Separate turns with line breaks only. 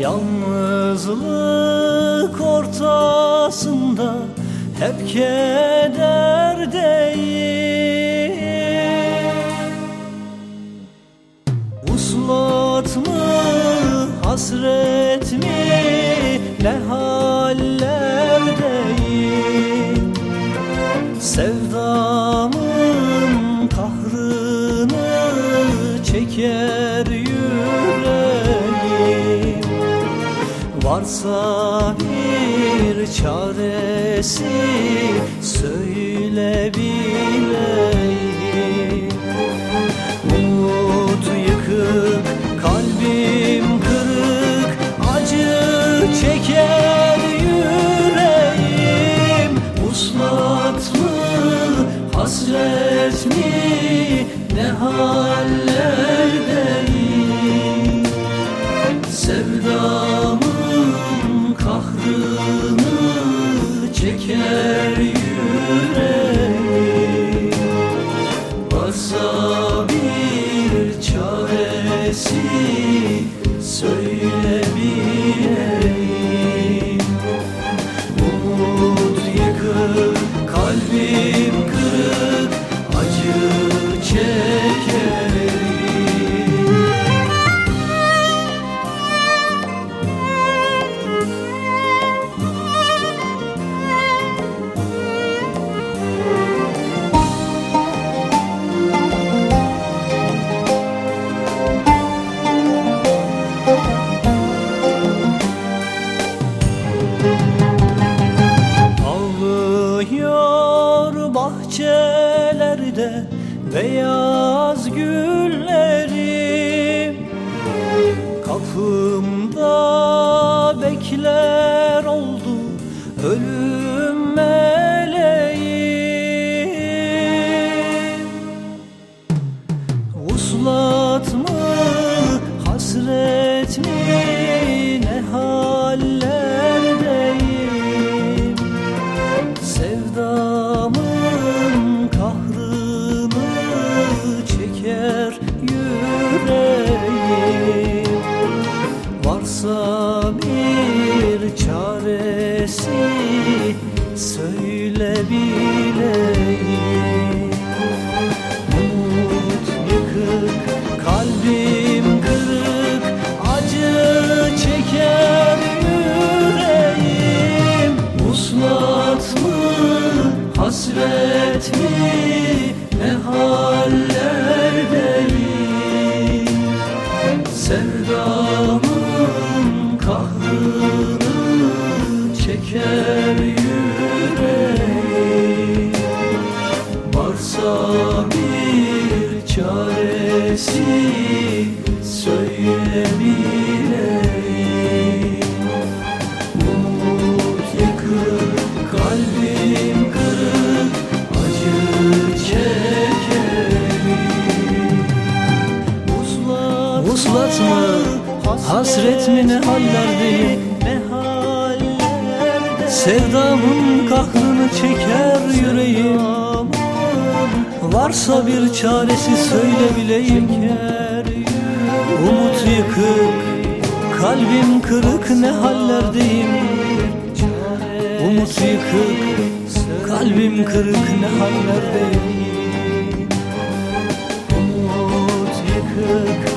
Yalnızlık ortasında hep kederdeyim. Uslat mı hasret mi ne hallerdeyim? Sevdamın kahrını çeker Varsa bir çaresi söyle bileyim Umut yıkık, kalbim kırık Acı çeker yüreğim. Uslat mı, hasret mi, ne hallerdeyim? Sevdamın çeker Ağlıyor bahçelerde beyaz güllerim. Kapımda bekler oldu ölüm meleğim. Uslat mı hasret Sevdamın kahrını çeker yüreğim. Varsa bir çaresi hasret mi ne hallerdeyim
ne Sevdamın kahrını çeker yüreğim. Varsa bir çaresi söyle bileyim. Umut yıkık, kalbim kırık ne hallerdeyim Umut yıkık, kalbim kırık ne hallerdeyim
Umut yıkık,